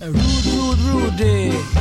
A rude, rude, Rudy. Eh.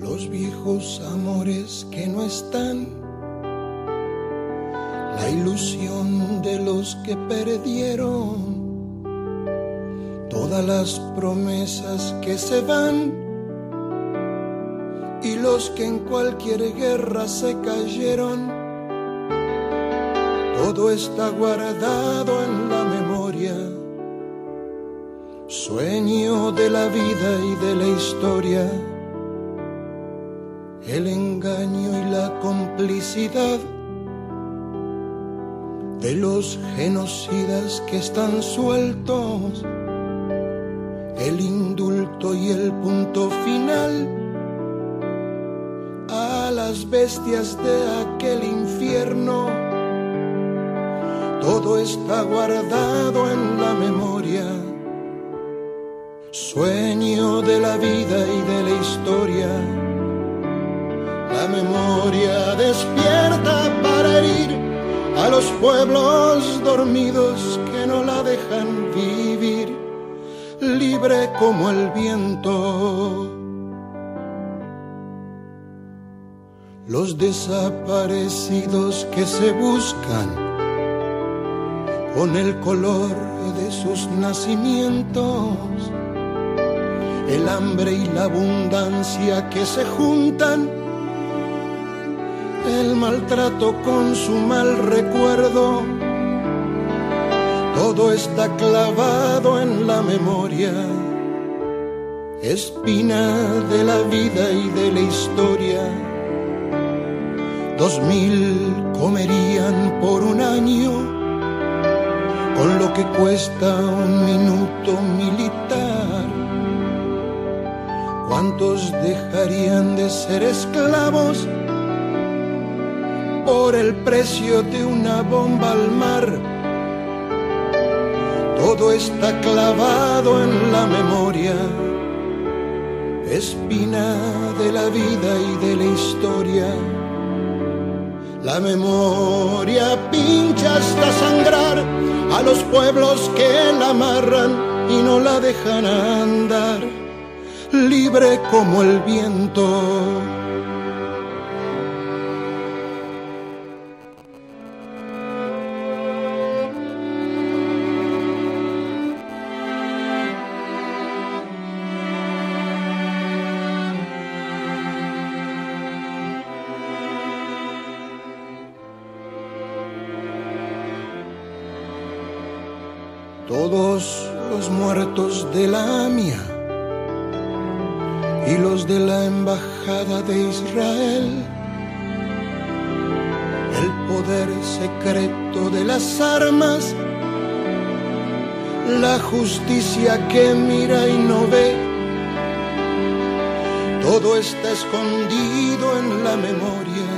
Los viejos amores que no están, la ilusión de los que perdieron, todas las promesas que se van. Y los que en cualquier guerra se cayeron. Todo está guardado en la memoria, sueño de la vida y de la historia el engaño y la complicidad de los genocidas que están sueltos, el indulto y el punto final a las bestias de aquel infierno. Todo está guardado en la memoria, sueño de la vida y de la historia. La memoria despierta para herir a los pueblos dormidos que no la dejan vivir, libre como el viento. Los desaparecidos que se buscan con el color de sus nacimientos el hambre y la abundancia que se juntan, el maltrato con su mal recuerdo, todo está clavado en la memoria espina de la vida y de la historia. Dos mil comerían por un año con lo que cuesta un minuto militar. ¿Cuántos dejarían de ser esclavos por el precio de una bomba al mar? todo está clavado en la memoria, espina de la vida y de la historia. La memoria pincha hasta sangrar a los pueblos que la amarran y no la dejan andar, libre como el viento. De la AMIA y los de la Embajada de Israel. El poder secreto de las armas, la justicia que mira y no ve. Todo está escondido en la memoria,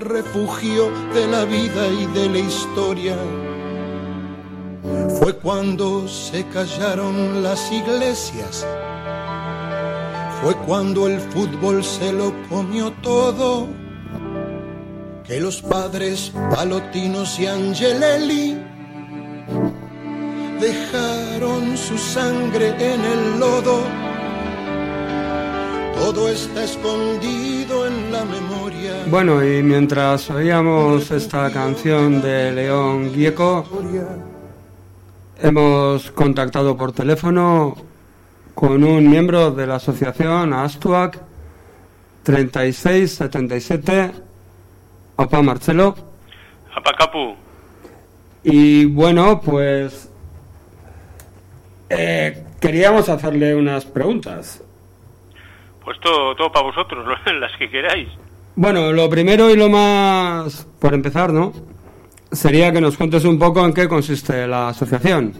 refugio de la vida y de la historia fue cuando se callaron las iglesias, fue cuando el fútbol se lo comió todo, que los padres Palotinos y Angelelli dejaron su sangre en el lodo. Todo está escondido en la memoria. Bueno, y mientras oíamos esta canción de León Gieco, Hemos contactado por teléfono con un miembro de la asociación Astuac 3677. Opa Marcelo. Apa Capu. Y bueno, pues eh, queríamos hacerle unas preguntas. Pues todo, todo para vosotros, las que queráis. Bueno, lo primero y lo más, por empezar, ¿no? Sería que nos cuentes un poco en qué consiste la asociación.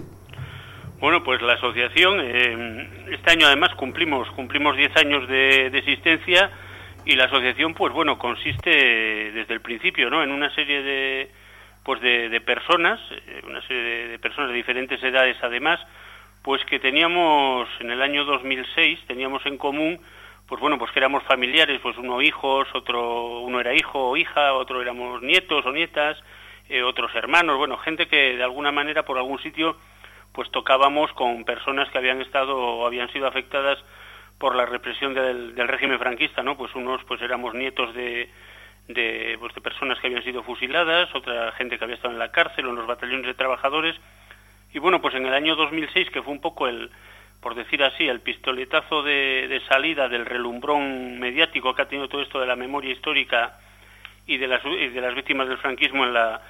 Bueno, pues la asociación, eh, este año además cumplimos cumplimos 10 años de, existencia y la asociación, pues bueno, consiste desde el principio, ¿no? En una serie de, pues de, personas, eh, una serie de, de, personas de diferentes edades además, pues que teníamos en el año 2006 teníamos en común, pues bueno, pues que éramos familiares, pues uno hijos, otro uno era hijo o hija, otro éramos nietos o nietas eh, otros hermanos, bueno, gente que de alguna manera por algún sitio pues tocábamos con personas que habían estado o habían sido afectadas por la represión del, régimen franquista, ¿no? Pues unos pues éramos nietos de, de, pues de personas que habían sido fusiladas, otra gente que había estado en la cárcel o en los batallones de trabajadores. Y bueno, pues en el año 2006, que fue un poco el, por decir así, el pistoletazo de, de salida del relumbrón mediático que ha tenido todo esto de la memoria histórica y de las, de las víctimas del franquismo en, la,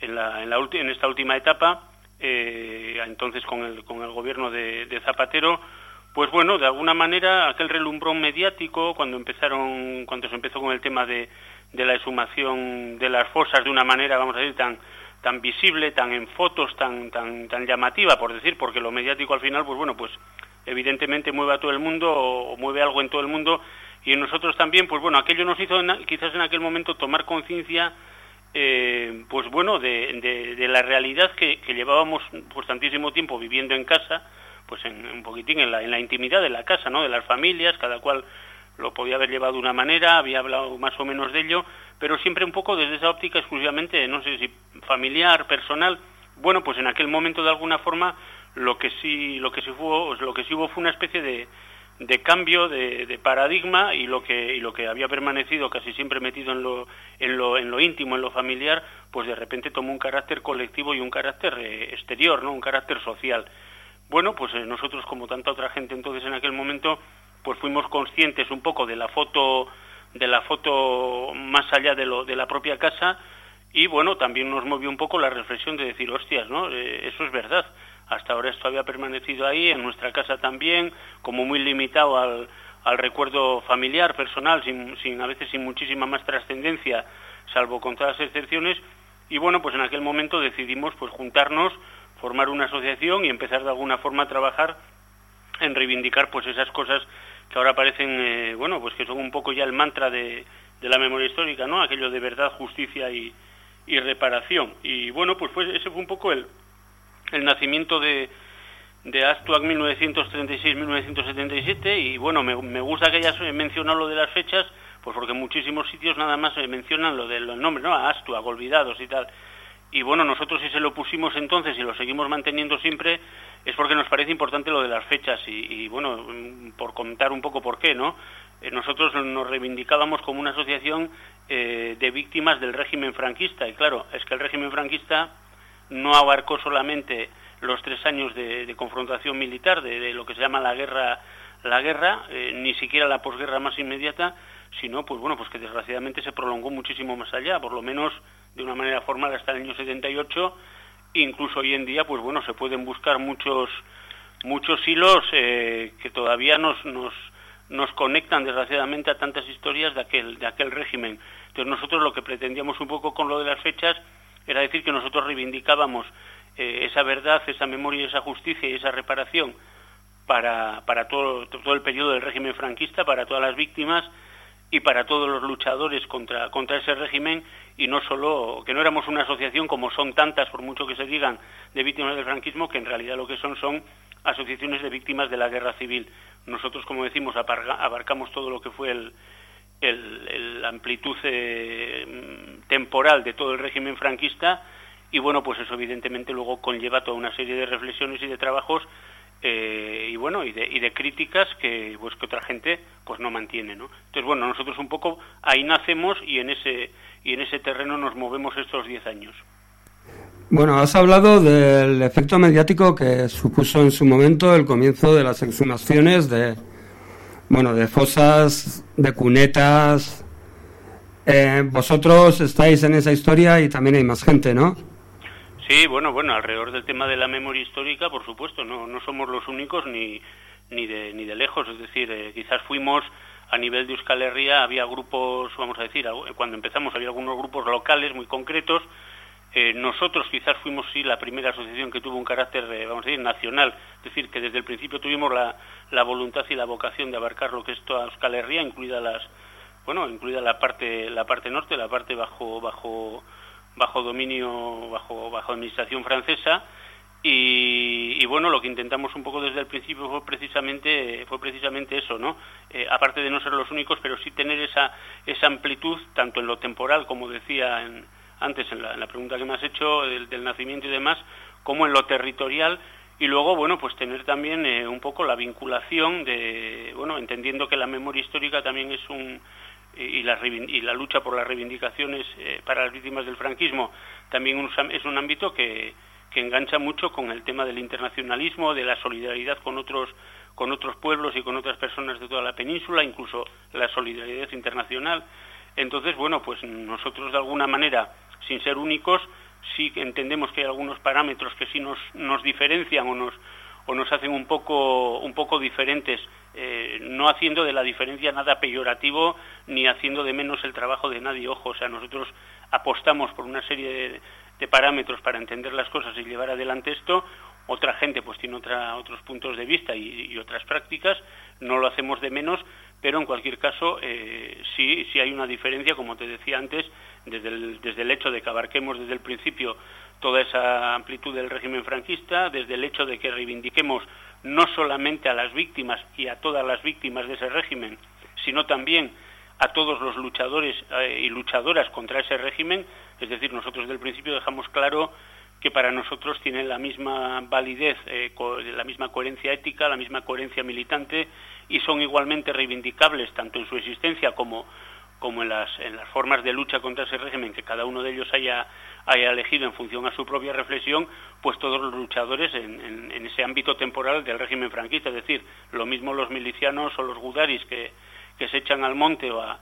en, la, en, la en esta última etapa, eh, entonces con el, con el gobierno de, de, Zapatero, pues bueno, de alguna manera aquel relumbrón mediático, cuando empezaron, cuando se empezó con el tema de, de la exhumación de las fosas de una manera, vamos a decir, tan tan visible, tan en fotos, tan tan tan llamativa, por decir, porque lo mediático al final, pues bueno, pues evidentemente mueve a todo el mundo o mueve algo en todo el mundo y nosotros también, pues bueno, aquello nos hizo quizás en aquel momento tomar conciencia, eh, pues bueno, de, la realidad que, llevábamos pues tantísimo tiempo viviendo en casa, pues en, un poquitín en la, intimidad de la casa, ¿no? De las familias, cada cual lo podía haber llevado de una manera, había hablado más o menos de ello, pero siempre un poco desde esa óptica exclusivamente, no sé si familiar, personal. Bueno, pues en aquel momento de alguna forma lo que sí, lo que sí fue, lo que sí hubo fue una especie de, de cambio de, paradigma y lo que lo que había permanecido casi siempre metido en lo, en lo en lo íntimo en lo familiar pues de repente tomó un carácter colectivo y un carácter eh, exterior no un carácter social. Bueno pues eh, nosotros como tanta otra gente entonces en aquel momento pues fuimos conscientes un poco de la foto de la foto más allá de lo de la propia casa y bueno también nos movió un poco la reflexión de decir hostias no eh, eso es verdad hasta ahora esto había permanecido ahí, en nuestra casa también, como muy limitado al, al recuerdo familiar, personal, sin, sin, a veces sin muchísima más trascendencia, salvo con todas las excepciones, y bueno, pues en aquel momento decidimos pues juntarnos, formar una asociación y empezar de alguna forma a trabajar en reivindicar pues esas cosas que ahora parecen, eh, bueno, pues que son un poco ya el mantra de, de la memoria histórica, ¿no? Aquello de verdad, justicia y, y reparación. Y bueno, pues fue, ese fue un poco el, el nacimiento de, de Astuac 1936-1977 y bueno, me, me, gusta que hayas mencionado lo de las fechas, pues porque muchísimos sitios nada más mencionan lo de los nombres, ¿no? Astuac, olvidados y tal. Y bueno, nosotros si se lo pusimos entonces y lo seguimos manteniendo siempre es porque nos parece importante lo de las fechas y, bueno, por comentar un poco por qué, ¿no? Eh, nosotros nos reivindicábamos como una asociación eh, de víctimas del régimen franquista y claro, es que el régimen franquista no abarcó solamente los tres años de, confrontación militar, de, de, lo que se llama la guerra, la guerra, eh, ni siquiera la posguerra más inmediata, sino pues bueno, pues que desgraciadamente se prolongó muchísimo más allá, por lo menos de una manera formal hasta el año 78, incluso hoy en día, pues bueno, se pueden buscar muchos muchos hilos eh, que todavía nos, nos nos conectan desgraciadamente a tantas historias de aquel de aquel régimen. Entonces nosotros lo que pretendíamos un poco con lo de las fechas era decir que nosotros reivindicábamos eh, esa verdad, esa memoria, esa justicia y esa reparación para, para todo, todo el periodo del régimen franquista, para todas las víctimas y para todos los luchadores contra, contra ese régimen y no solo, que no éramos una asociación como son tantas, por mucho que se digan, de víctimas del franquismo, que en realidad lo que son son asociaciones de víctimas de la guerra civil. Nosotros, como decimos, abarcamos todo lo que fue el, el, el amplitud eh, temporal de todo el régimen franquista y bueno, pues eso evidentemente luego conlleva toda una serie de reflexiones y de trabajos eh, y bueno y de, y de críticas que pues que otra gente pues no mantiene, ¿no? Entonces bueno, nosotros un poco ahí nacemos y en ese y en ese terreno nos movemos estos 10 años. Bueno, has hablado del efecto mediático que supuso en su momento el comienzo de las exhumaciones de, bueno, de fosas, de cunetas. Eh, vosotros estáis en esa historia y también hay más gente, ¿no? Sí, bueno, bueno, alrededor del tema de la memoria histórica, por supuesto, no, no somos los únicos ni, ni, de, ni de lejos, es decir, eh, quizás fuimos a nivel de Euskal Herria, había grupos, vamos a decir, cuando empezamos había algunos grupos locales muy concretos, eh, nosotros quizás fuimos sí la primera asociación que tuvo un carácter, eh, vamos a decir, nacional, es decir, que desde el principio tuvimos la, la voluntad y la vocación de abarcar lo que es toda Euskal Herria, incluida las, bueno, incluida la parte, la parte norte, la parte bajo, bajo, bajo dominio, bajo, bajo administración francesa, y, bueno, lo que intentamos un poco desde el principio fue precisamente, fue precisamente eso, ¿no? Eh, aparte de no ser los únicos, pero sí tener esa, esa amplitud, tanto en lo temporal, como decía antes en la, pregunta que me has hecho del, nacimiento y demás, como en lo territorial y luego, bueno, pues tener también eh, un poco la vinculación de, bueno, entendiendo que la memoria histórica también es un y la, y la lucha por las reivindicaciones eh, para las víctimas del franquismo también es un ámbito que, que engancha mucho con el tema del internacionalismo, de la solidaridad con otros con otros pueblos y con otras personas de toda la península, incluso la solidaridad internacional. Entonces, bueno, pues nosotros de alguna manera sin ser únicos, sí entendemos que hay algunos parámetros que sí nos, nos diferencian o nos, o nos hacen un poco, un poco diferentes, eh, no haciendo de la diferencia nada peyorativo ni haciendo de menos el trabajo de nadie. Ojo, o sea, nosotros apostamos por una serie de, parámetros para entender las cosas y llevar adelante esto. Otra gente pues tiene otra, otros puntos de vista y, y otras prácticas, no lo hacemos de menos, pero en cualquier caso eh, sí, sí hay una diferencia, como te decía antes, desde el, hecho de que abarquemos desde el principio toda esa amplitud del régimen franquista, desde el hecho de que reivindiquemos no solamente a las víctimas y a todas las víctimas de ese régimen, sino también a todos los luchadores eh, y luchadoras contra ese régimen, es decir, nosotros desde el principio dejamos claro que para nosotros tienen la misma validez, eh, la misma coherencia ética, la misma coherencia militante y son igualmente reivindicables tanto en su existencia como, como en, las, en las formas de lucha contra ese régimen que cada uno de ellos haya, haya elegido en función a su propia reflexión, pues todos los luchadores en, en, en ese ámbito temporal del régimen franquista, es decir, lo mismo los milicianos o los gudaris que, que se echan al monte o a,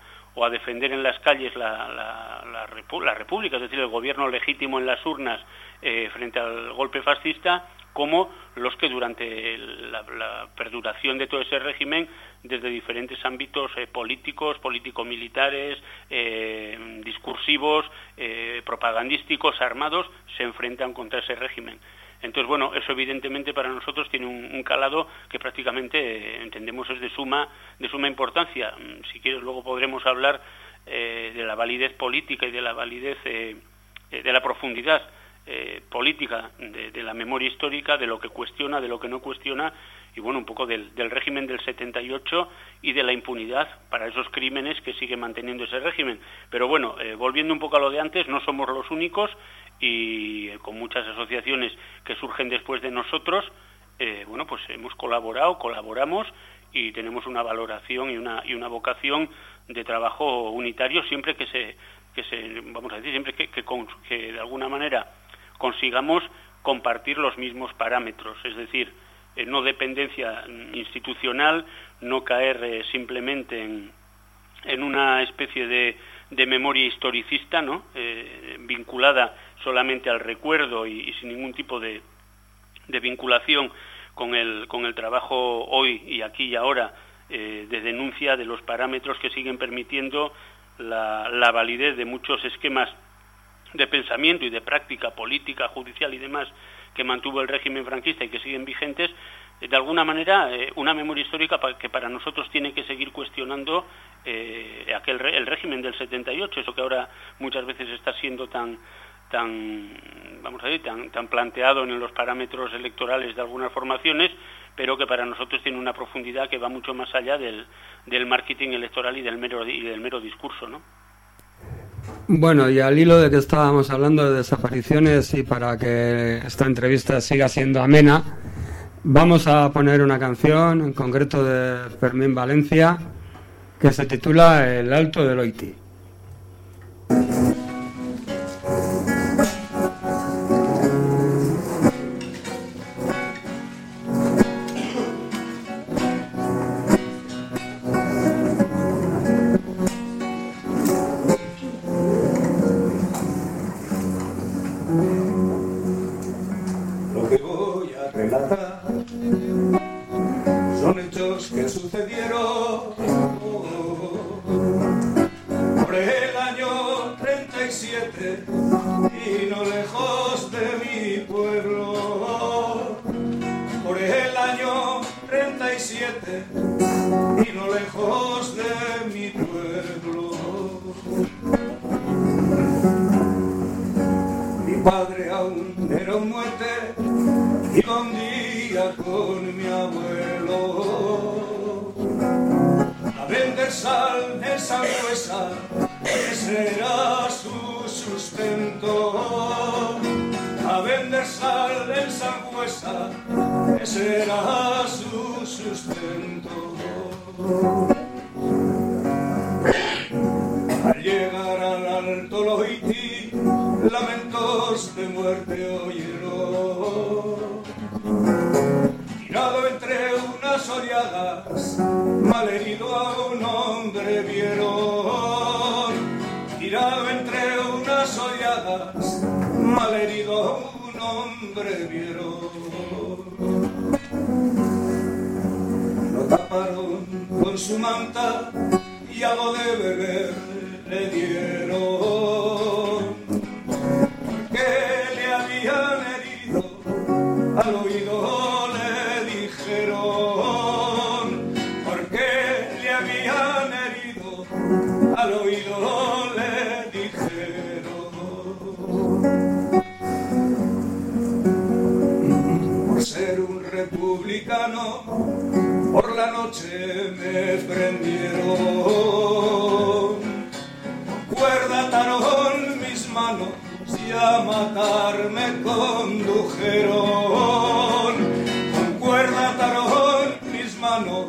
defender en las calles la, la, la, República, es decir, el gobierno legítimo en las urnas eh, frente al golpe fascista, como los que durante la, perduración de todo ese régimen, desde diferentes ámbitos eh, políticos, político-militares, eh, discursivos, eh, propagandísticos, armados, se enfrentan contra ese régimen. Entonces, bueno, eso evidentemente para nosotros tiene un, un calado que prácticamente entendemos es de suma, de suma importancia. Mm, Si quieres, luego podremos hablar de la validez política y de la validez de la profundidad eh, política de, de la memoria histórica, de lo que cuestiona, de lo que no cuestiona, y bueno, un poco del, régimen del 78 y de la impunidad para esos crímenes que sigue manteniendo ese régimen. Pero bueno, eh, volviendo un poco a lo de antes, no somos los únicos y eh, con muchas asociaciones que surgen después de nosotros, eh, bueno, pues hemos colaborado, colaboramos y tenemos una valoración y una, y una vocación de trabajo unitario siempre que se, que se vamos a decir, siempre que, que, con- que de alguna manera consigamos compartir los mismos parámetros, es decir, eh, no dependencia mm, institucional, no caer eh, simplemente en, en una especie de, de memoria historicista, ¿no? Eh, vinculada solamente al recuerdo y, y sin ningún tipo de, de vinculación con el, con el trabajo hoy y aquí y ahora de denuncia de los parámetros que siguen permitiendo la, la validez de muchos esquemas de pensamiento y de práctica política, judicial y demás que mantuvo el régimen franquista y que siguen vigentes, eh, de alguna manera eh, una memoria histórica que para nosotros tiene que seguir cuestionando eh, aquel re- el régimen del 78, eso que ahora muchas veces está siendo tan tan vamos a decir tan, tan planteado en los parámetros electorales de algunas formaciones pero que para nosotros tiene una profundidad que va mucho más allá del, del marketing electoral y del mero y del mero discurso ¿no? Bueno, y al hilo de que estábamos hablando de desapariciones y para que esta entrevista siga siendo amena, vamos a poner una canción, en concreto de Fermín Valencia, que se titula El Alto del Oiti. 37 y no lejos de mi pueblo. Mi padre aún era un muerte, iba un día con mi abuelo a vender sal en Sangüesa, ese era su sustento. A vender sal en Sangüesa, ese era su sustento. Al llegar al alto Loiti, lamentos de muerte oyeron. Tirado entre unas oleadas, malherido a un hombre vieron. Tirado entre unas oleadas, malherido a un hombre vieron. Taparon con su manta y algo de beber le dieron. Porque le habían herido, al oído le dijeron. Porque le habían herido, al oído le dijeron. Por ser un republicano, por la noche me prendieron. Cuerda ataron mis manos y a matarme condujeron. Con cuerda ataron mis manos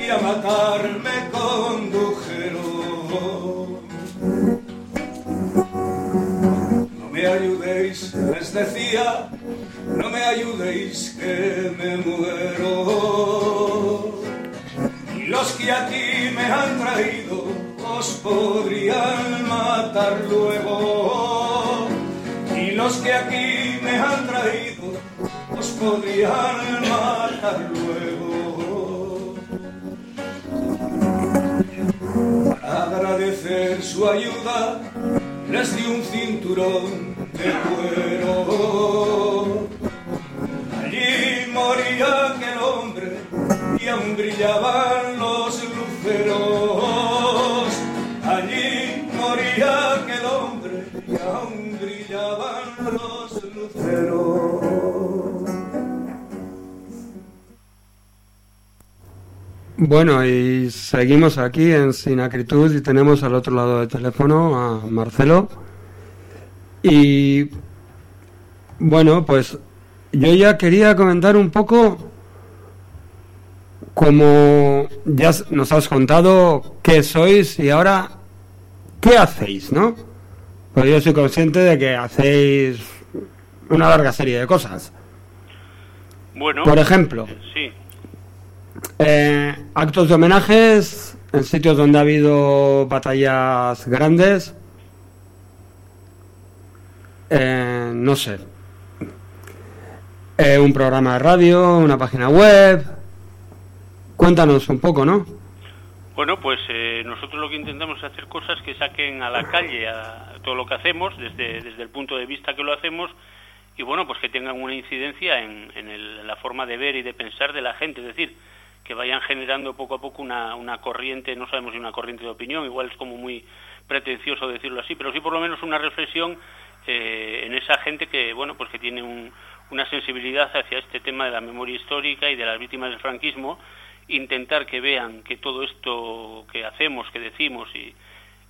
y a matarme condujeron. No me ayudéis, les decía, no me ayudéis que me muero. Luego. Y los que aquí me han traído os podrían matar luego. Agradecer su ayuda, les di un cinturón de Bueno, y seguimos aquí en Sin Acritud y tenemos al otro lado del teléfono a Marcelo. Y bueno, pues yo ya quería comentar un poco como ya nos has contado qué sois y ahora qué hacéis, ¿no? Pues yo soy consciente de que hacéis una larga serie de cosas. Bueno, Por ejemplo, sí, Eh, actos de homenajes en sitios donde ha habido batallas grandes. Eh, no sé. Eh, un programa de radio, una página web. Cuéntanos un poco, ¿no? Bueno, pues eh, nosotros lo que intentamos es hacer cosas que saquen a la calle a todo lo que hacemos, desde, desde el punto de vista que lo hacemos, y bueno, pues que tengan una incidencia en, en el- en la forma de ver y de pensar de la gente, es decir, que vayan generando poco a poco una, una corriente, no sabemos si una corriente de opinión, igual es como muy pretencioso decirlo así, pero sí por lo menos una reflexión eh, en esa gente que, bueno, pues que tiene un- una sensibilidad hacia este tema de la memoria histórica y de las víctimas del franquismo, intentar que vean que todo esto que hacemos, que decimos y,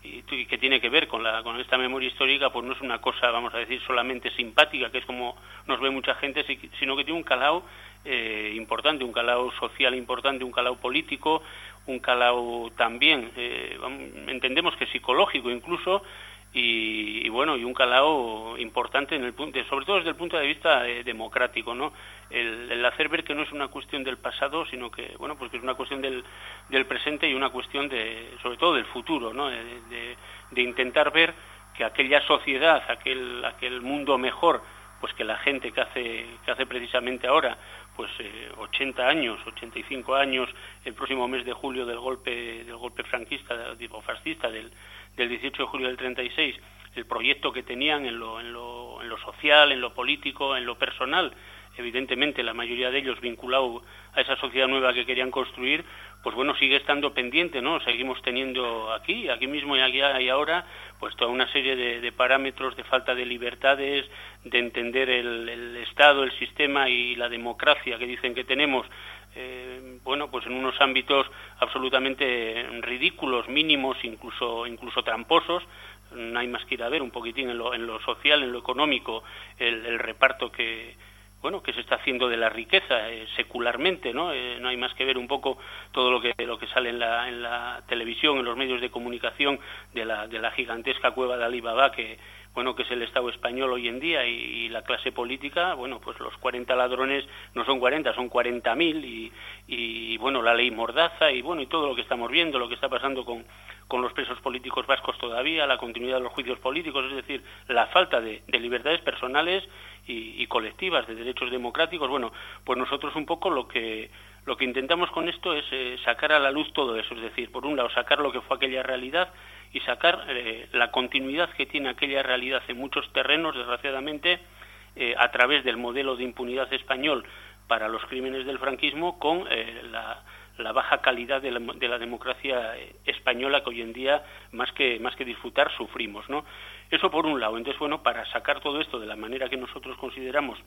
y, que tiene que ver con, la, con esta memoria histórica, pues no es una cosa, vamos a decir, solamente simpática, que es como nos ve mucha gente, si- sino que tiene un calao eh, importante, un calao social importante, un calao político, un calao también, eh, entendemos que psicológico incluso, y, bueno, y un calao importante en el punto, sobre todo desde el punto de vista eh, democrático, ¿no? El, hacer ver que no es una cuestión del pasado, sino que, bueno, pues que es una cuestión del, del presente y una cuestión de, sobre todo del futuro, ¿no? De- de intentar ver que aquella sociedad, aquel, aquel mundo mejor, pues que la gente que hace, que hace precisamente ahora, pues eh, 80 años, 85 años, el próximo mes de julio del golpe, del golpe franquista, digo, fascista, del, del 18 de julio del 36, el proyecto que tenían en lo, en, lo, en lo social, en lo político, en lo personal, evidentemente la mayoría de ellos vinculado a esa sociedad nueva que querían construir, pues bueno, sigue estando pendiente, ¿no? Seguimos teniendo aquí, aquí mismo y aquí y ahora, pues toda una serie de, parámetros de falta de libertades, de entender el, Estado, el sistema y la democracia que dicen que tenemos, eh, bueno, pues en unos ámbitos absolutamente ridículos, mínimos, incluso, incluso tramposos, no hay más que ir a ver un poquitín en lo, en lo social, en lo económico, el reparto que, bueno que se está haciendo de la riqueza eh, secularmente no Eh, no hay más que ver un poco todo lo que lo que sale en la, en la televisión en los medios de comunicación de la de la gigantesca cueva de Alibaba que bueno que es el Estado español hoy en día y, la clase política bueno pues los 40 ladrones no son 40 son 40.000 y, y bueno la ley mordaza y bueno y todo lo que estamos viendo lo que está pasando con con los presos políticos vascos todavía, la continuidad de los juicios políticos, es decir, la falta de, de libertades personales y, colectivas, de derechos democráticos. Bueno, pues nosotros un poco lo que lo que intentamos con esto es eh, sacar a la luz todo eso, es decir, por un lado sacar lo que fue aquella realidad y sacar eh, la continuidad que tiene aquella realidad en muchos terrenos, desgraciadamente, eh, a través del modelo de impunidad español para los crímenes del franquismo con la la baja calidad de la, de la, democracia española que hoy en día más que más que disfrutar sufrimos no eso por un lado. Entonces bueno para sacar todo esto de la manera que nosotros consideramos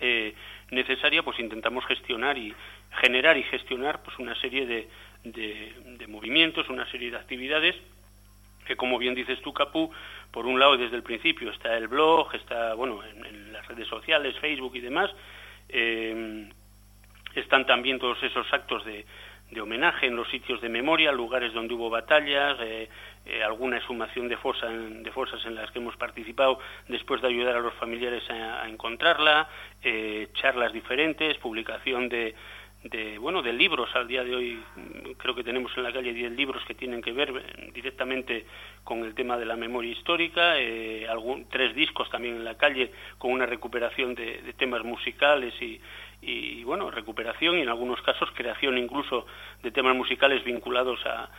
eh, necesaria pues intentamos gestionar y generar y gestionar pues una serie de, de, movimientos una serie de actividades que como bien dices tú Capú por un lado desde el principio está el blog está bueno en, en las redes sociales Facebook y demás eh, están también todos esos actos de, homenaje en los sitios de memoria, lugares donde hubo batallas, eh, eh, alguna exhumación de, fosa en, de, fosas en las que hemos participado después de ayudar a los familiares a, encontrarla, eh, charlas diferentes, publicación de, de bueno de libros. Al día de hoy mm, creo que tenemos en la calle 10 libros que tienen que ver directamente con el tema de la memoria histórica algún, tres discos también en la calle con una recuperación de, de temas musicales y, y bueno recuperación y en algunos casos creación incluso de temas musicales vinculados a,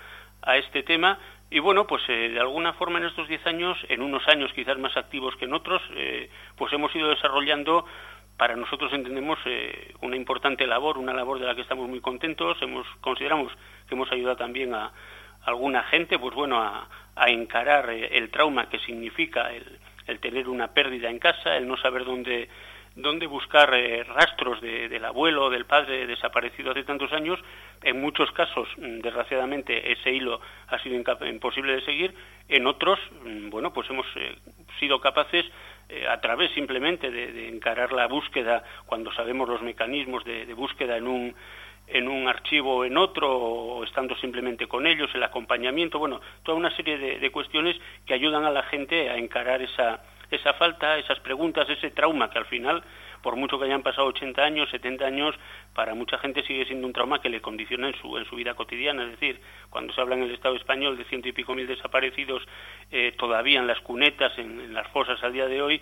a este tema y bueno pues eh, de alguna forma en estos diez años en unos años quizás más activos que en otros eh, pues hemos ido desarrollando para nosotros entendemos eh, una importante labor, una labor de la que estamos muy contentos. Hemos consideramos que hemos ayudado también a, alguna gente, pues bueno, a, encarar eh, el trauma que significa el, el, tener una pérdida en casa, el no saber dónde dónde buscar eh, rastros de, del abuelo, del padre desaparecido hace tantos años. En muchos casos, mm, desgraciadamente, ese hilo ha sido imposible de seguir. En otros, mm, bueno, pues hemos eh, sido capaces, eh, a través simplemente de, encarar la búsqueda, cuando sabemos los mecanismos de, búsqueda en un en un archivo o en otro, o estando simplemente con ellos, el acompañamiento, bueno, toda una serie de cuestiones que ayudan a la gente a encarar esa, esa falta, esas preguntas, ese trauma que al final, por mucho que hayan pasado 80 años, 70 años, para mucha gente sigue siendo un trauma que le condiciona en su, en su vida cotidiana. Es decir, cuando se habla en el Estado español de ciento y pico mil desaparecidos eh, todavía en las cunetas, en, en, las fosas al día de hoy,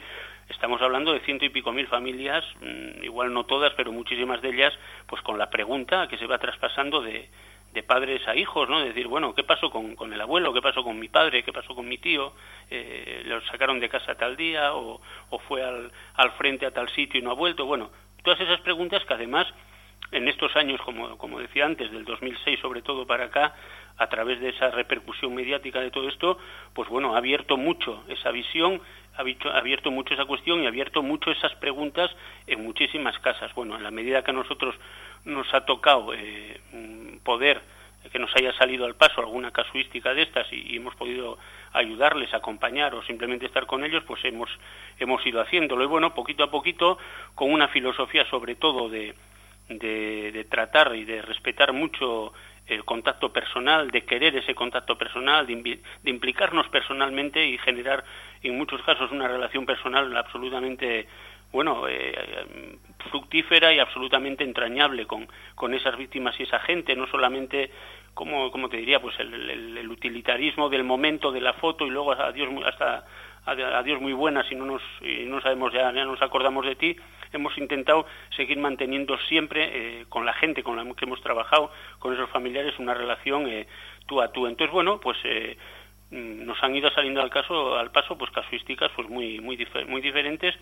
estamos hablando de ciento y pico mil familias, mmm, igual no todas, pero muchísimas de ellas, pues con la pregunta que se va traspasando de de padres a hijos, ¿no? decir, bueno, ¿qué pasó con, con, el abuelo? ¿Qué pasó con mi padre? ¿Qué pasó con mi tío? Eh, ¿Lo sacaron de casa tal día? ¿O, o fue al, al, frente a tal sitio y no ha vuelto? Bueno, todas esas preguntas que además en estos años, como, como decía antes, del 2006 sobre todo para acá, a través de esa repercusión mediática de todo esto, pues bueno, ha abierto mucho esa visión, ha abierto mucho esa cuestión y ha abierto mucho esas preguntas en muchísimas casas. Bueno, en la medida que a nosotros nos ha tocado eh, poder que nos haya salido al paso alguna casuística de estas y, hemos podido ayudarles, acompañar o simplemente estar con ellos, pues hemos, hemos ido haciéndolo. Y bueno, poquito a poquito, con una filosofía sobre todo de, de tratar y de respetar mucho el contacto personal, de querer ese contacto personal, de, implicarnos personalmente y generar en muchos casos una relación personal absolutamente bueno, eh, fructífera y absolutamente entrañable con, con esas víctimas y esa gente, no solamente, como, como te diría, pues el, el, el utilitarismo del momento de la foto y luego adiós, hasta adiós muy buenas y no nos, y no sabemos ya, ya nos acordamos de ti, hemos intentado seguir manteniendo siempre eh, con la gente con la que hemos trabajado, con esos familiares, una relación eh, tú a tú. Entonces, bueno, pues eh, mm, nos han ido saliendo al caso al paso pues casuísticas pues muy muy difer muy diferentes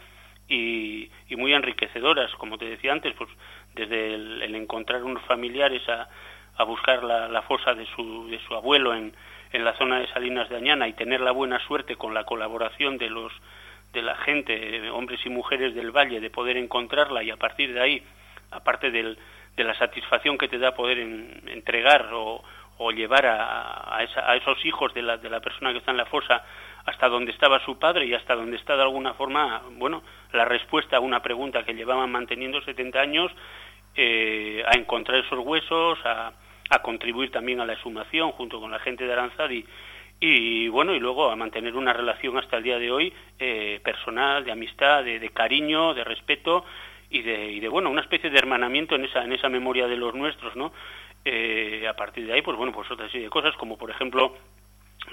y, y, muy enriquecedoras como te decía antes pues desde el, el encontrar unos familiares a, a buscar la, la, fosa de su de su abuelo en, en la zona de Salinas de Añana y tener la buena suerte con la colaboración de los de la gente, hombres y mujeres del valle, de poder encontrarla y a partir de ahí, aparte del, de la satisfacción que te da poder en, entregar o, o llevar a, a, esa, a, esos hijos de la, de la persona que está en la fosa hasta donde estaba su padre y hasta donde está de alguna forma, bueno, la respuesta a una pregunta que llevaban manteniendo 70 años, eh, a encontrar esos huesos, a, a contribuir también a la exhumación junto con la gente de Aranzadi y bueno y luego a mantener una relación hasta el día de hoy eh, personal de amistad de, de, cariño de respeto y de, y de bueno una especie de hermanamiento en esa en esa memoria de los nuestros no eh, a partir de ahí pues bueno pues otra serie de cosas como por ejemplo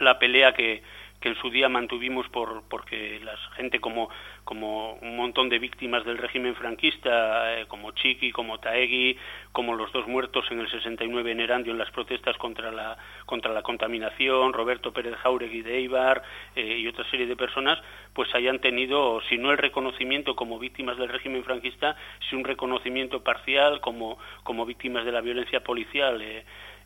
la pelea que que en su día mantuvimos por porque la gente como como un montón de víctimas del régimen franquista eh, como Chiqui, como Taegui, como los dos muertos en el 69 en Erandio en las protestas contra la contra la contaminación, Roberto Pérez Jauregui de Eibar eh, y otra serie de personas, pues hayan tenido si no el reconocimiento como víctimas del régimen franquista, si un reconocimiento parcial como como víctimas de la violencia policial eh,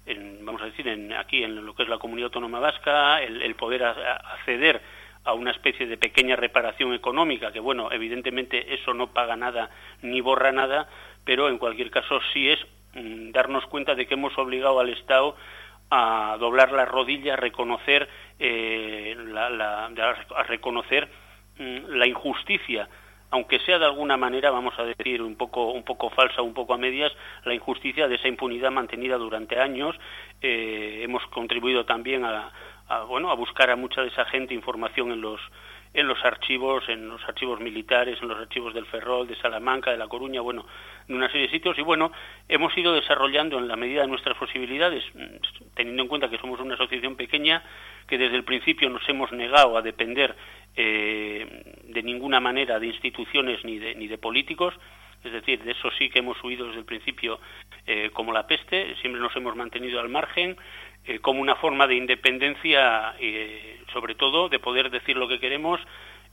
en, vamos a decir, en, aquí en lo que es la comunidad autónoma vasca, el, poder acceder a una especie de pequeña reparación económica, que bueno, evidentemente eso no paga nada ni borra nada, pero en cualquier caso sí es mm, darnos cuenta de que hemos obligado al Estado a doblar las rodillas, a reconocer, eh, la, la, a reconocer mm, la injusticia aunque sea de alguna manera, vamos a decir, un poco, un poco falsa, un poco a medias, la injusticia de esa impunidad mantenida durante años. Eh, hemos contribuido también a, a, bueno, a buscar a mucha de esa gente información en los, en los archivos, en los archivos militares, en los archivos del Ferrol, de Salamanca, de La Coruña, bueno, en una serie de sitios y bueno, hemos ido desarrollando en la medida de nuestras posibilidades, teniendo en cuenta que somos una asociación pequeña, que desde el principio nos hemos negado a depender eh, de ninguna manera de instituciones ni de, ni de políticos, es decir, de eso sí que hemos huido desde el principio eh, como la peste, siempre nos hemos mantenido al margen, eh, como una forma de independencia, eh, sobre todo de poder decir lo que queremos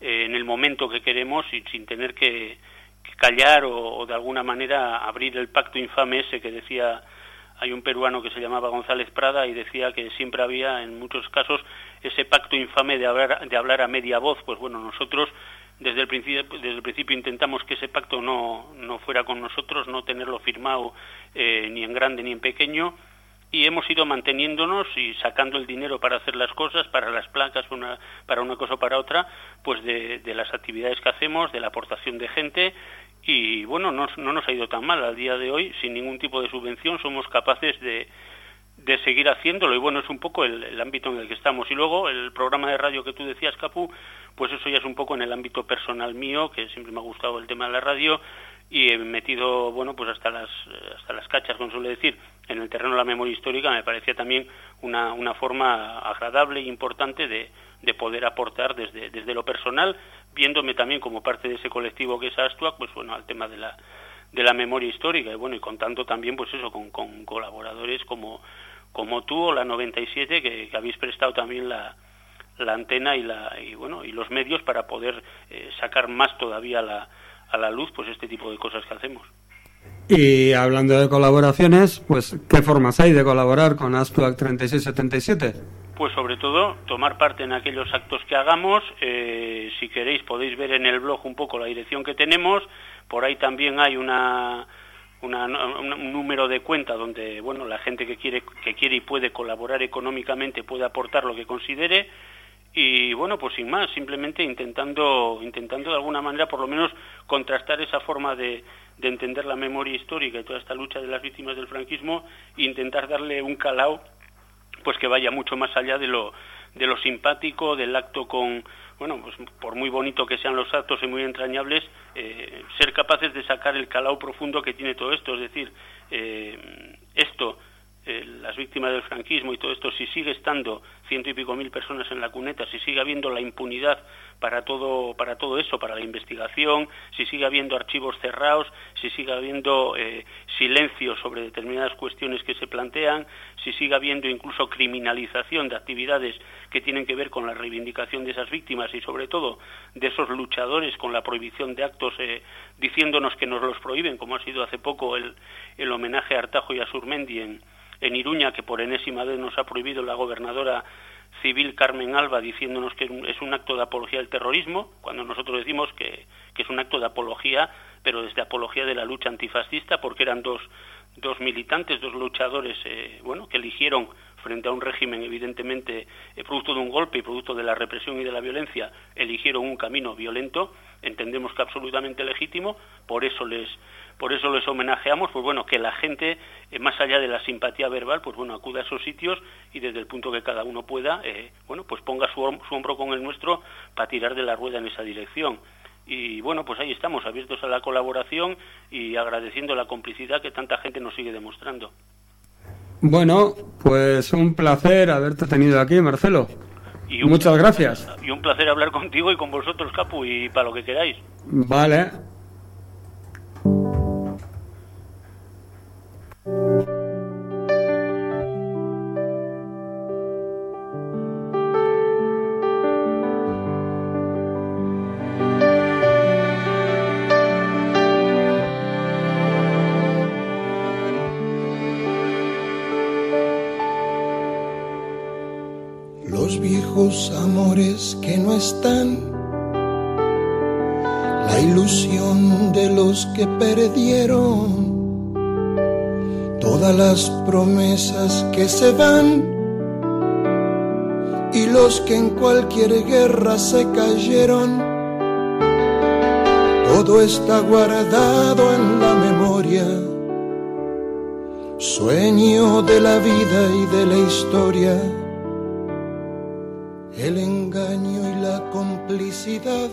en el momento que queremos y sin tener que, callar o, de alguna manera abrir el pacto infame ese que decía hay un peruano que se llamaba González Prada y decía que siempre había en muchos casos ese pacto infame de hablar, de hablar a media voz. Pues bueno nosotros desde el principio desde el principio intentamos que ese pacto no, no fuera con nosotros no tenerlo firmado eh, ni en grande ni en pequeño y hemos ido manteniéndonos y sacando el dinero para hacer las cosas, para las placas, una, para una cosa o para otra, pues de, de, las actividades que hacemos, de la aportación de gente y bueno, no, no nos ha ido tan mal. Al día de hoy, sin ningún tipo de subvención, somos capaces de, de seguir haciéndolo. Y bueno, es un poco el, el, ámbito en el que estamos. Y luego el programa de radio que tú decías, Capu, pues eso ya es un poco en el ámbito personal mío, que siempre me ha gustado el tema de la radio y he metido, bueno, pues hasta las, hasta las cachas, como suele decir, en el terreno de la memoria histórica, me parecía también una, una forma agradable e importante de, de poder aportar desde, desde lo personal, viéndome también como parte de ese colectivo que es Astuac, pues bueno, al tema de la, de la memoria histórica y bueno, y contando también pues eso con, con colaboradores como, como tú o la 97 que, que habéis prestado también la, la antena y la y bueno y los medios para poder eh, sacar más todavía la, a la luz pues este tipo de cosas que hacemos. Y hablando de colaboraciones, pues ¿qué formas hay de colaborar con Astuac 3677? Pues sobre todo tomar parte en aquellos actos que hagamos. Eh, si queréis podéis ver en el blog un poco la dirección que tenemos. Por ahí también hay una, una, un número de cuenta donde bueno la gente que quiere que quiere y puede colaborar económicamente puede aportar lo que considere y bueno pues sin más simplemente intentando intentando de alguna manera por lo menos contrastar esa forma de, de entender la memoria histórica y toda esta lucha de las víctimas del franquismo e intentar darle un calao pues que vaya mucho más allá de lo de lo simpático del acto con bueno pues por muy bonito que sean los actos y muy entrañables eh, ser capaces de sacar el calao profundo que tiene todo esto. Es decir eh, esto eh, las víctimas del franquismo y todo esto, si sigue estando ciento y pico mil personas en la cuneta, si sigue habiendo la impunidad para todo, para todo eso, para la investigación, si sigue habiendo archivos cerrados, si sigue habiendo eh, silencio sobre determinadas cuestiones que se plantean, si sigue habiendo incluso criminalización de actividades que tienen que ver con la reivindicación de esas víctimas y sobre todo de esos luchadores con la prohibición de actos eh, diciéndonos que nos los prohíben, como ha sido hace poco el, el homenaje a Artajo y a Surmendi en, en Iruña, que por enésima vez nos ha prohibido la gobernadora civil Carmen Alba diciéndonos que es un acto de apología del terrorismo, cuando nosotros decimos que, es un acto de apología, pero desde apología de la lucha antifascista, porque eran dos, dos militantes, dos luchadores, eh, bueno, que eligieron frente a un régimen evidentemente eh, producto de un golpe y producto de la represión y de la violencia, eligieron un camino violento, entendemos que absolutamente legítimo, por eso les por eso les homenajeamos, pues bueno, que la gente, eh, más allá de la simpatía verbal, pues bueno, acuda a esos sitios y desde el punto que cada uno pueda, eh, bueno, pues ponga su, su hombro con el nuestro para tirar de la rueda en esa dirección. Y bueno, pues ahí estamos, abiertos a la colaboración y agradeciendo la complicidad que tanta gente nos sigue demostrando. Bueno, pues un placer haberte tenido aquí, Marcelo. Y un, Muchas gracias. Y un placer hablar contigo y con vosotros, Capu, y para lo que queráis. Vale. Los viejos amores que no están, la ilusión de los que perdieron todas las promesas que se van y los que en cualquier guerra se cayeron. Todo está guardado en la memoria, sueño de la vida y de la historia, el engaño y la complicidad.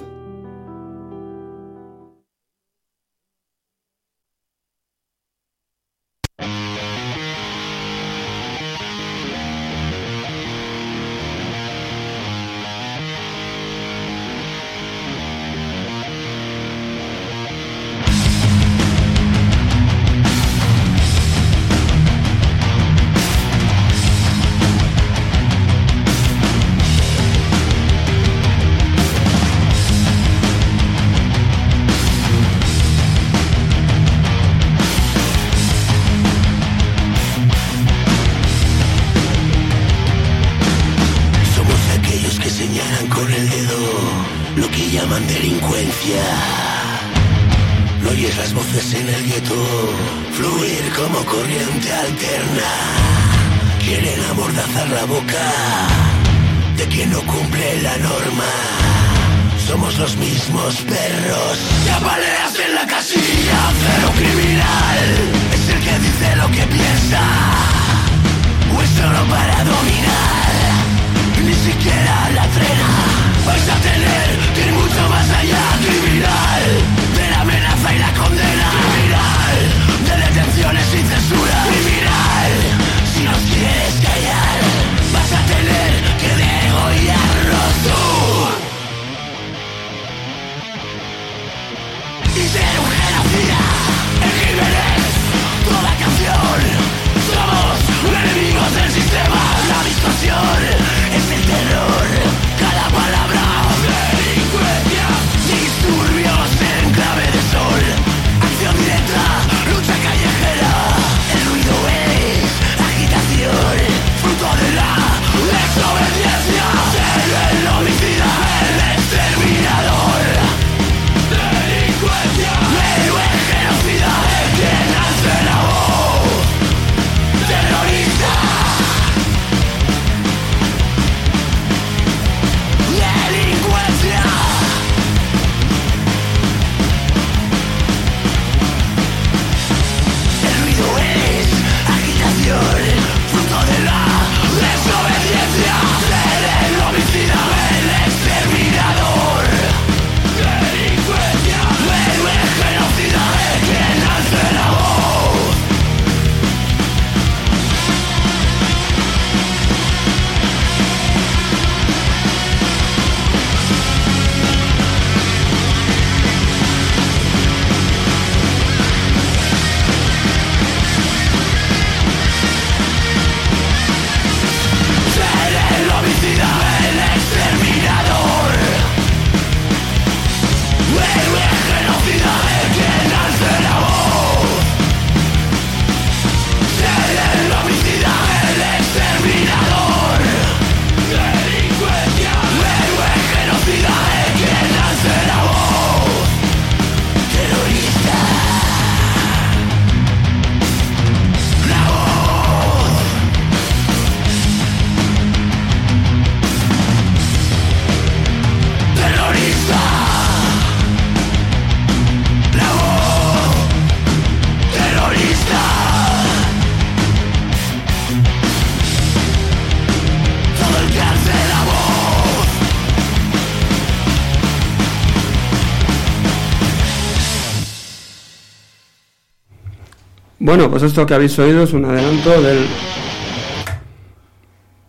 Bueno, pues esto que habéis oído es un adelanto del,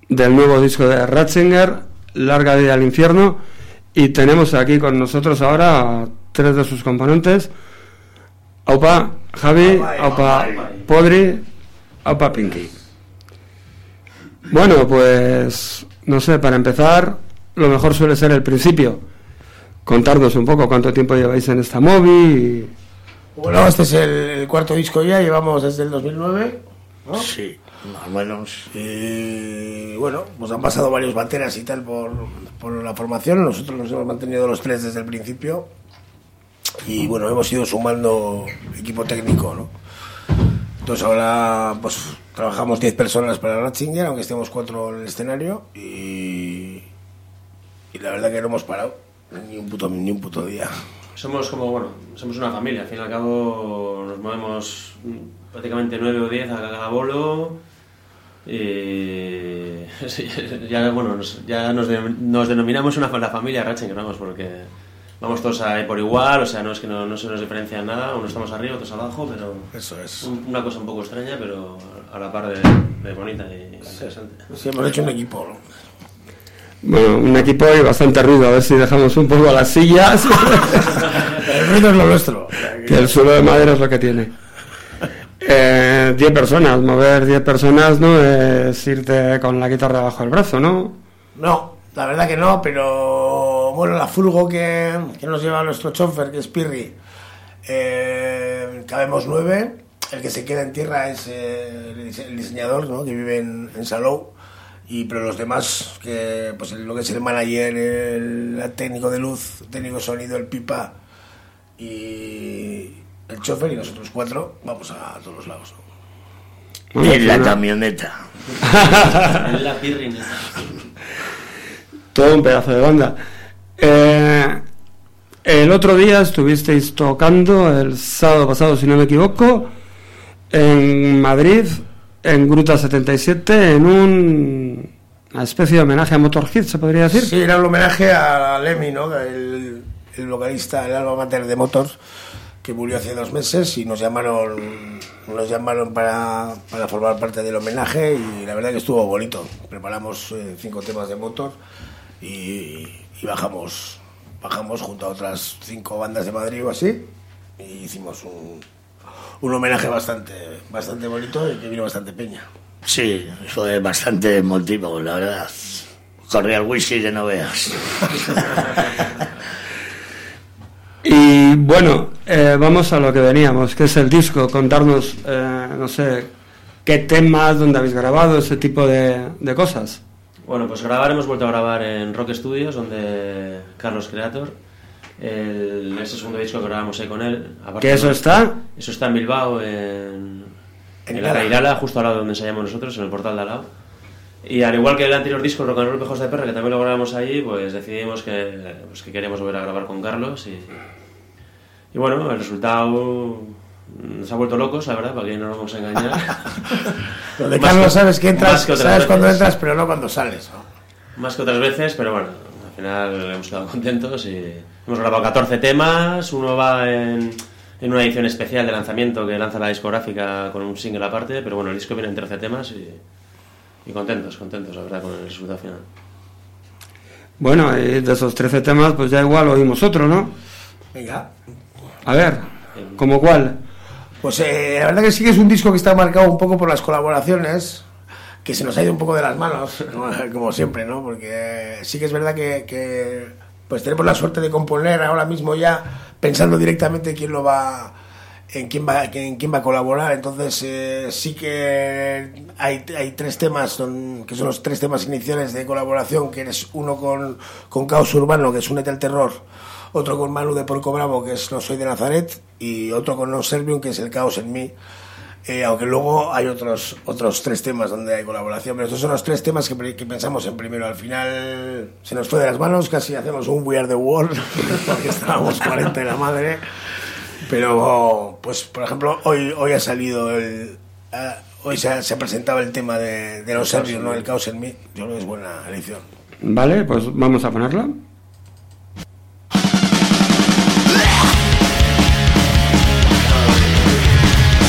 del nuevo disco de Ratzinger, Larga Vida al Infierno, y tenemos aquí con nosotros ahora a tres de sus componentes, Aupa Javi, Aupa Podri, Aupa Pinky. Bueno, pues no sé, para empezar, lo mejor suele ser el principio. Contarnos un poco cuánto tiempo lleváis en esta movie y... Bueno, este es el, el cuarto disco ya, llevamos desde el 2009. ¿no? Sí, más o menos. Y bueno, pues han pasado varios bateras y tal por, por la formación. Nosotros nos hemos mantenido los tres desde el principio. Y bueno, hemos ido sumando equipo técnico, ¿no? Entonces ahora pues trabajamos 10 personas para Ratzinger, aunque estemos cuatro en el escenario. Y, y la verdad que no hemos parado ni un puto, ni un puto día. Somos como, bueno, somos una familia, al fin y al cabo nos movemos prácticamente nueve o diez a cada bolo y Sí, ya, bueno, nos, ya nos, de- nos denominamos una la familia Ratchet, vamos, porque vamos todos ahí por igual, o sea, no es que no, no se nos diferencia en nada, unos estamos arriba, otros abajo, pero Eso es. un- una cosa un poco extraña, pero a la par de, de bonita y interesante. Sí, hemos hecho un equipo. ¿no? Bueno, un equipo y bastante ruido, a ver si dejamos un poco las sillas, El ruido es lo nuestro. que el suelo de madera es lo que tiene. Eh, 10 personas, mover 10 personas no es irte con la guitarra bajo el brazo, ¿no? No, la verdad que no, pero bueno, la furgo que, que nos lleva nuestro chofer, que es Pirri, eh, cabemos nueve. El que se queda en tierra es eh, el diseñador, ¿no? que vive en, en Salou. Y, pero los demás, que pues lo que es el manager, el técnico de luz, el técnico de sonido, el pipa y el chofer y nosotros cuatro, vamos a todos los lados. En la camioneta. En la pirrineta. todo un pedazo de banda. Eh, el otro día estuvisteis tocando, el sábado pasado, si no me equivoco, en Madrid, en Gruta 77, en un, una especie de homenaje a Motorhead, se podría decir. Sí, era un homenaje a Lemmy, ¿no? El, el vocalista, el alma mater de Motors, que murió hace dos meses y nos llamaron, nos llamaron para, para formar parte del homenaje y la verdad que estuvo bonito. Preparamos eh, cinco temas de Motor y, y bajamos, bajamos junto a otras cinco bandas de Madrid o así y hicimos un, un homenaje bastante, bastante bonito y que vino bastante peña. Sí, fue bastante emotivo, la verdad. Corría el whisky que no veas. Y bueno, eh, vamos a lo que veníamos, que es el disco, contarnos, eh, no sé, qué temas, dónde habéis grabado, ese tipo de, de cosas. Bueno, pues grabar, hemos vuelto a grabar en Rock Studios, donde Carlos Creator, el, ese segundo disco que grabamos ahí con él. Aparte ¿Que eso de- está? Eso está en Bilbao, en, En en la Irala. calle Irala, justo al lado donde ensayamos nosotros, en el portal de al lado. Y al igual que el anterior disco, Rock and Roll Pejos de Perra, que también lo grabamos ahí, pues decidimos que, pues, que queríamos volver a grabar con Carlos. Y, y bueno, el resultado nos ha vuelto locos, la verdad, para que no nos vamos a engañar. Lo de Más Carlos que- sabes que entras, que sabes cuando veces. entras, pero no cuando sales. ¿no? Más que otras veces, pero bueno, final hemos quedado contentos y hemos grabado 14 temas. Uno va en, en una edición especial de lanzamiento que lanza la discográfica con un single aparte, pero bueno, el disco viene en 13 temas y, y contentos, contentos, la verdad, con el resultado final. Bueno, y de esos 13 temas, pues ya igual oímos otro, ¿no? Venga, A ver, ¿como cuál? Pues eh, la verdad que sí que es un disco que está marcado un poco por las colaboraciones, que se nos ha ido un poco de las manos, ¿no? como siempre, ¿no? Porque sí que es verdad que, que, pues tenemos la suerte de componer ahora mismo ya pensando directamente quién lo va en quién va en quién va a colaborar entonces eh, sí que hay, hay tres temas son, que son los tres temas iniciales de colaboración que es uno con, con Caos Urbano que es Únete al Terror otro con Manu de Porco Bravo, que es No Soy de Nazaret, y otro con No Servium, que es El Caos en mí. Eh, aunque luego hay otros otros tres temas donde hay colaboración, pero estos son los tres temas que, que pensamos en primero. Al final se nos fue de las manos, casi hacemos un We Are the World, porque estábamos 40 de la madre. Pero, pues, por ejemplo, hoy, hoy ha salido el. ah, hoy se ha, se ha presentado el tema de, de No Servium, ¿no? El Caos en mí. Yo creo que es buena elección. Vale, pues vamos a ponerla.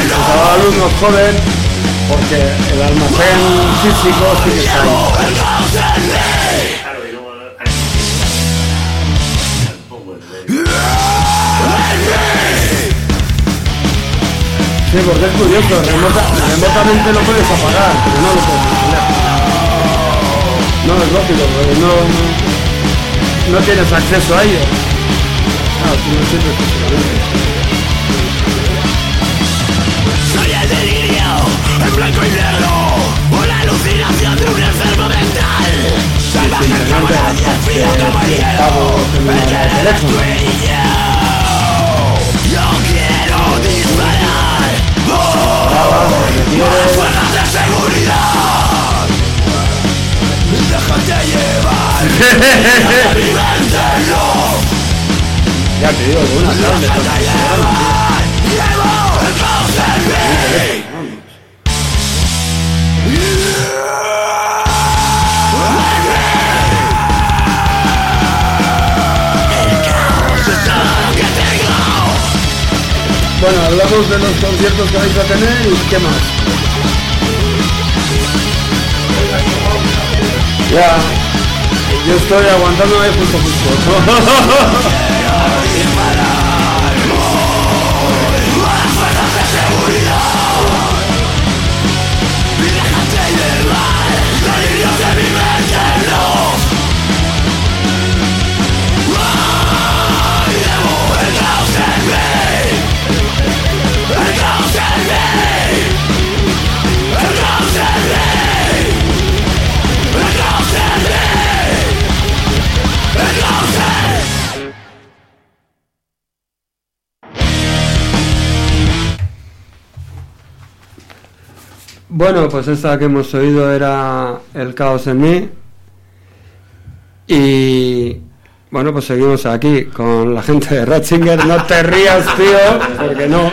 El chaval alumno joven Porque el almacén físico sí que está. Sí, porque es curioso, remota- remotamente lo puedes apagar, pero no lo puedes encender. No, es lógico, porque no, no tienes acceso a ello. Soy el delirio, en blanco y negro, una alucinación de un enfermo mental. Salvaje como nadie, frío como el hielo, entre tú y yo. Yo quiero disparar oh, las fuerzas de seguridad. Déjate llevar, déjate Ya te digo, con una tarde. Bueno, hablamos de los conciertos que vais a tener y qué más. Ya, yo estoy aguantando ahí justo justo. Bueno, pues esta que hemos oído era El caos en mí. Y bueno, pues seguimos aquí con la gente de Ratzinger. No te rías, tío, porque no.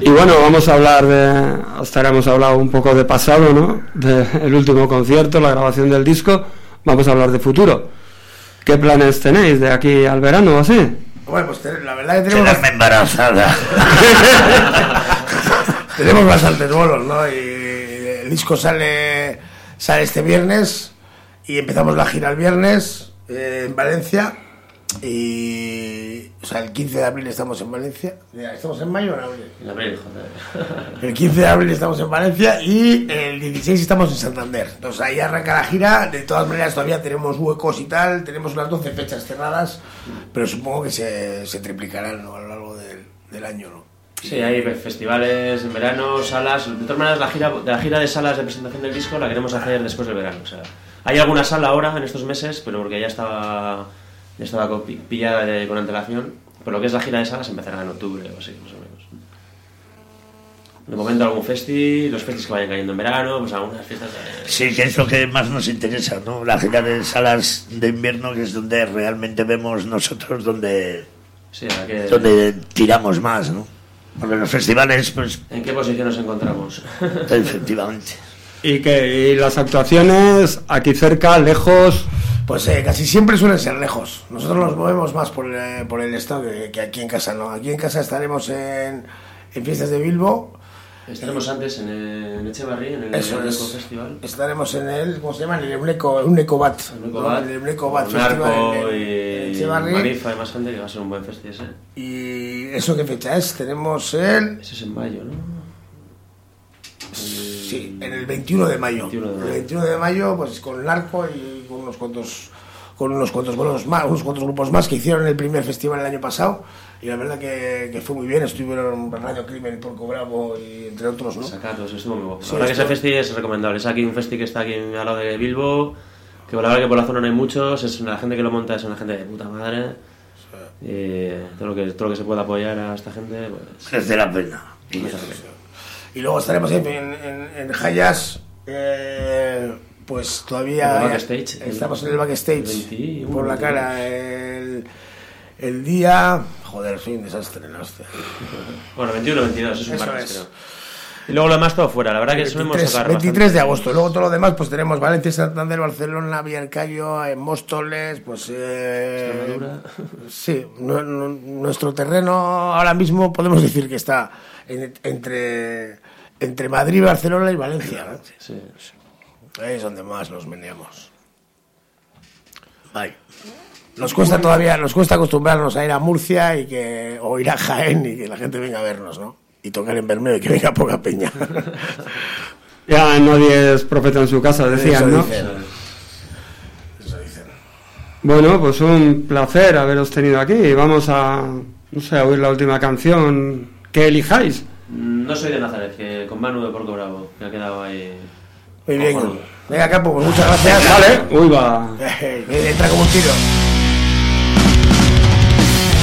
Y bueno, vamos a hablar de. Hasta ahora hemos hablado un poco de pasado, ¿no? Del último concierto, la grabación del disco. Vamos a hablar de futuro. ¿Qué planes tenéis de aquí al verano o así? Bueno, pues la verdad que tenemos, Quedarme embarazada. tenemos bastantes bolos, ¿no? Y el disco sale, sale este viernes y empezamos la gira el viernes eh, en Valencia. Y. O sea, el 15 de abril estamos en Valencia. ¿Estamos en mayo o en abril? En abril, joder. El 15 de abril estamos en Valencia y el 16 estamos en Santander. Entonces ahí arranca la gira. De todas maneras, todavía tenemos huecos y tal. Tenemos unas 12 fechas cerradas, pero supongo que se, se triplicarán ¿no? a lo largo del, del año. ¿no? Sí, hay festivales en verano, salas. De todas maneras, la gira, la gira de salas de presentación del disco la queremos hacer después del verano. O sea, hay alguna sala ahora en estos meses, pero porque ya estaba, ya estaba pillada de- con antelación. Pero lo que es la gira de salas empezará en octubre o así, más o menos. De momento algún festi, los festis que vayan cayendo en verano, pues algunas fiestas de... Sí, que es lo que más nos interesa, ¿no? La gira de salas de invierno, que es donde realmente vemos nosotros donde, Sí, que- donde tiramos más, ¿no? Porque los festivales, pues, ¿En qué posición nos encontramos? efectivamente. ¿Y que ¿Y las actuaciones aquí cerca, lejos? Pues eh, casi siempre suelen ser lejos. Nosotros nos movemos más por, el- por el estado que, que aquí en casa, ¿no? Aquí en casa estaremos en, en fiestas de Bilbo. Estaremos antes en, el- en Echevarri, en el Eso es. Festival. Estaremos en el, ¿cómo se llama? En el Euneco, ¿no? En el Eunecobat con Narco Festival en- en y Echevarri. Marifa y más gente que va a ser un buen festi ese. ¿Y eso qué fecha es? Tenemos el... Ese es en mayo, ¿no? Sí, en el 21 de mayo. 21 de mayo. El 21 de mayo, pues con el narco y con unos cuantos con unos cuantos bolos más, unos cuantos grupos más que hicieron el primer festival el año pasado y la verdad que, que fue muy bien, estuvieron Radio Crimen, Porco Bravo y entre otros, ¿no? Sacatos, estuvo muy guapo. Sí, la verdad que ese festi es recomendable. Es aquí un festi que está aquí al lado de Bilbo, que la verdad que por la zona no hay muchos, es la gente que lo monta es una gente de puta madre. Y todo lo que, todo lo que se pueda apoyar a esta gente, pues... Merece la pena. Y- merece la pena. Y luego estaremos en, en, en, en Hayas, eh, pues todavía En el backstage, estamos el- en el backstage 21, por la cara el, el día... Joder, soy un desastre, la hostia. Bueno, 21 22, es un Eso martes, es. creo. Y luego lo demás todo fuera, la verdad que solemos 23, sacar 23 bastante. de agosto. Luego todo lo demás, pues tenemos Valencia, Santander, Barcelona, Villarcayo, en Móstoles, pues... Eh, sí, nu- nu- nuestro terreno ahora mismo podemos decir que está en- entre, entre Madrid, Barcelona y Valencia. ¿no? Sí. Ahí es donde más nos meneamos. Ay. Nos cuesta todavía, nos cuesta acostumbrarnos a ir a Murcia y que, o ir a Jaén y que la gente venga a vernos, ¿no? Y tocar en Bermeo y que venga poca peña. Ya nadie es profeta en su casa, decían, Eso ¿no? dicen. Eso dicen. Bueno, pues un placer haberos tenido aquí. Vamos a, no sé, a oír la última canción que elijáis. No soy de Nazaret, que con Manu de Porco Bravo, que ha quedado ahí. Muy bien. Venga, Capo, pues muchas gracias. Vale. Uy, va. Eh, Entra como un tiro.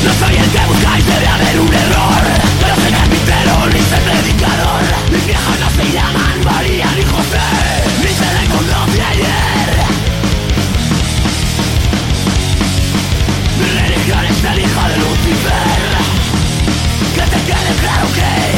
La faya demo kai beru un error, no se repite ni se dedicaron, mi vieja no se la mandaría ni comprar, mi sala con bien ayer. Se le gana esta le padre no. Que te caer es que